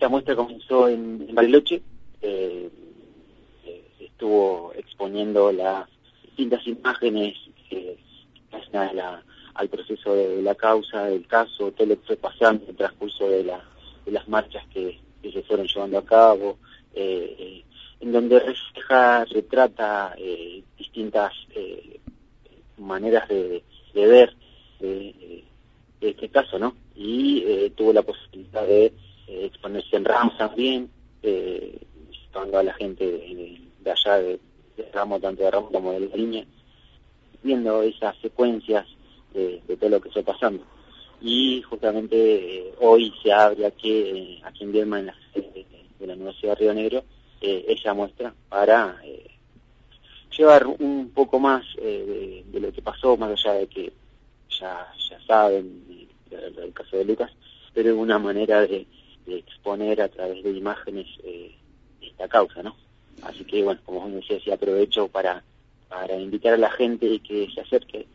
esta muestra comenzó en, Bariloche, estuvo exponiendo las distintas imágenes hacen al proceso de, la causa, del caso, todo lo que fue pasando en el transcurso de, las marchas que, se fueron llevando a cabo, eh, en donde refleja, retrata eh, distintas eh, maneras de, ver este caso, ¿no? Y tuvo la posibilidad de exponerse en Ramos también, llevando a la gente de, allá de, Ramos, tanto de Ramos como de la línea, viendo esas secuencias de, todo lo que está pasando. Y justamente hoy se abre aquí, aquí en Vierma, en la de la Universidad de Río Negro, eh, esa muestra para eh, llevar un poco más eh, de, lo que pasó, más allá de que ya, ya saben del caso de Lucas, pero es una manera de, exponer a través de imágenes esta causa, ¿no? Así que, bueno, como vos decía, aprovecho para, para invitar a la gente y que se acerque.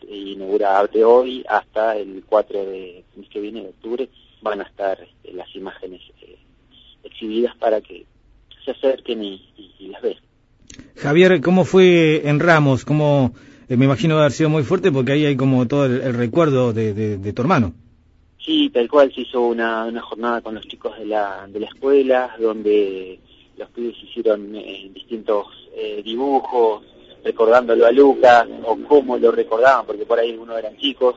se inaugura de hoy hasta el 4 de que viene, de octubre, van a estar este, las imágenes exhibidas para que se acerquen y, las vean. Javier, ¿cómo fue en Ramos? ¿Cómo, eh, me imagino haber sido muy fuerte porque ahí hay como todo el, recuerdo de, tu hermano. Sí, tal cual, se hizo una, una jornada con los chicos de la, de la escuela, donde los pibes hicieron eh, distintos eh, dibujos, recordándolo a Lucas, o cómo lo recordaban, porque por ahí algunos eran chicos,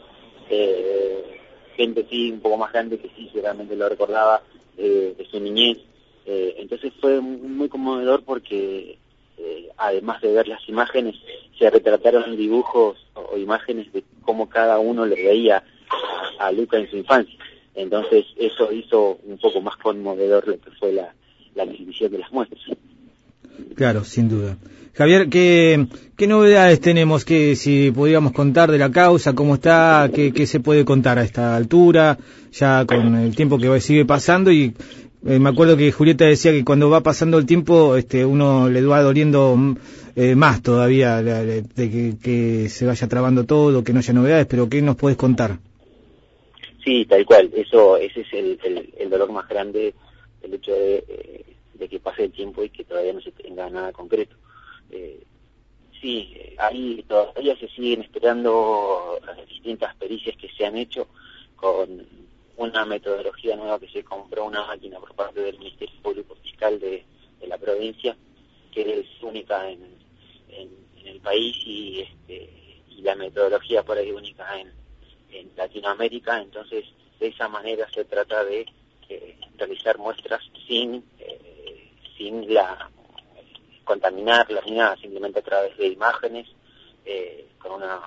gente sí, un poco más grande que sí, seguramente lo recordaba de su niñez, eh, entonces fue muy conmovedor porque eh, además de ver las imágenes, se retrataron dibujos o, imágenes de cómo cada uno le veía a, Luca en su infancia. Entonces eso hizo un poco más conmovedor lo que fue la, la exhibición de las muestras. Claro, sin duda. Javier, ¿qué, ¿qué novedades tenemos que si podríamos contar de la causa, cómo está, qué, qué se puede contar a esta altura, ya con el tiempo que sigue pasando y eh, me acuerdo que Julieta decía que cuando va pasando el tiempo, este, uno le va doliendo eh, más todavía de que, se vaya trabando todo, que no haya novedades, pero ¿qué nos puedes contar? Sí, tal cual. Eso, ese es el, dolor más grande, el hecho eh, de, que pase el tiempo y que todavía no se tenga nada concreto. sí, ahí todavía se siguen esperando distintas pericias que se han hecho con una metodología nueva que se compró una máquina por parte del Ministerio Público Fiscal de, la provincia, que es única en, el país y, este, y la metodología por ahí única en, Latinoamérica. Entonces, de esa manera se trata de eh, realizar muestras sin, eh, sin la contaminarlas ni nada, simplemente a través de imágenes eh, con una,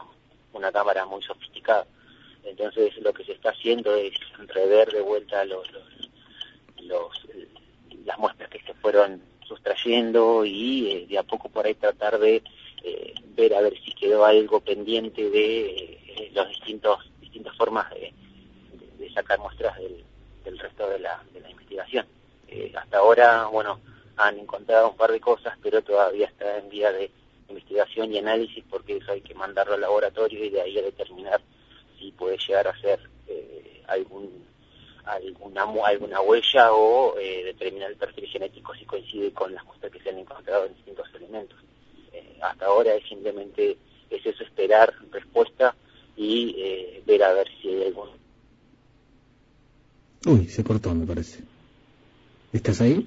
una cámara muy sofisticada. Entonces lo que se está haciendo es rever de vuelta los, los, las muestras que se fueron sustrayendo y eh, de a poco por ahí tratar de eh, ver a ver si quedó algo pendiente de las distintos distintas formas de, sacar muestras del, resto de la, de la investigación. hasta ahora, bueno, han encontrado un par de cosas, pero todavía está en vía de investigación y análisis porque eso hay que mandarlo al laboratorio y de ahí a determinar si puede llegar a ser eh, algún alguna alguna huella o eh, determinar el perfil genético si coincide con las muestras que se han encontrado en distintos elementos. Eh, hasta ahora es simplemente es eso esperar respuesta y eh, ver a ver si hay algún Uy, se cortó, me parece. ¿Estás ahí?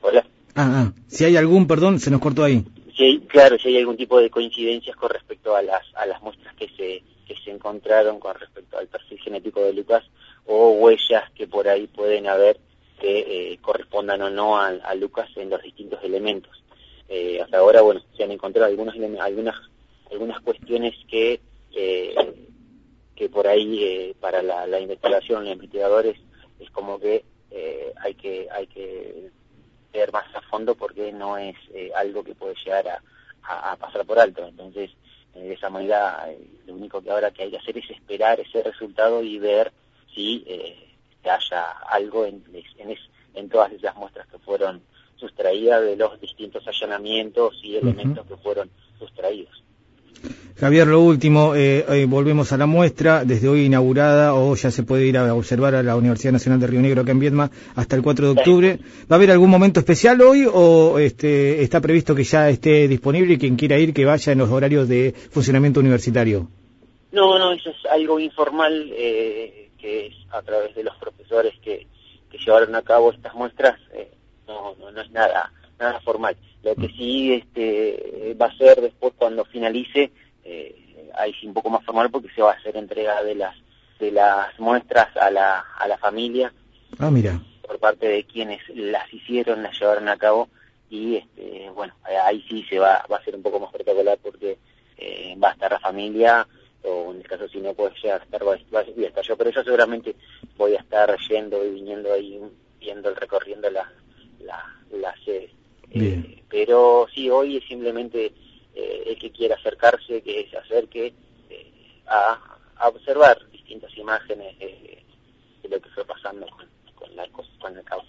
Hola. Ah, ah, si hay algún, perdón, se nos cortó ahí. Si hay, claro, si hay algún tipo de coincidencias con respecto a las a las muestras que se que se encontraron con respecto al perfil genético de Lucas o huellas que por ahí pueden haber que eh, correspondan o no a, Lucas en los distintos elementos. Eh, hasta ahora, bueno, se han encontrado algunos, algunas, algunas cuestiones que, eh, que por ahí para la, investigación, los investigadores, es como que hay que hay que ver más a fondo porque no es algo que puede llegar a, a pasar por alto. Entonces, de esa manera eh, lo único que ahora que hay que hacer es esperar ese resultado y ver si eh, haya algo en, en, todas esas muestras que fueron sustraídas de los distintos allanamientos y elementos que fueron sustraídos. Javier, lo último, eh, eh, volvemos a la muestra, desde hoy inaugurada o ya se puede ir a observar a la Universidad Nacional de Río Negro acá en Viedma hasta el 4 de octubre. ¿Va a haber algún momento especial hoy o este, está previsto que ya esté disponible y quien quiera ir que vaya en los horarios de funcionamiento universitario? No, no, eso es algo informal eh, que es a través de los profesores que, que llevaron a cabo estas muestras, eh, no, no, no es nada, nada formal. Lo que mm. sí este, va a ser después cuando finalice eh, ahí sí un poco más formal porque se va a hacer entrega de las de las muestras a la, a la familia. Ah, mira. Por parte de quienes las hicieron, las llevaron a cabo y este, bueno, ahí sí se va, va a ser un poco más protocolar porque eh, va a estar la familia o en el caso si no puede llegar a estar, va, a estar yo, pero yo seguramente voy a estar yendo y viniendo ahí, viendo, el recorriendo la, la, la sede. Eh, pero sí, hoy es simplemente eh, el que quiera acercarse, que se acerque eh, a, observar distintas imágenes de, lo que fue pasando con, la, con el caos.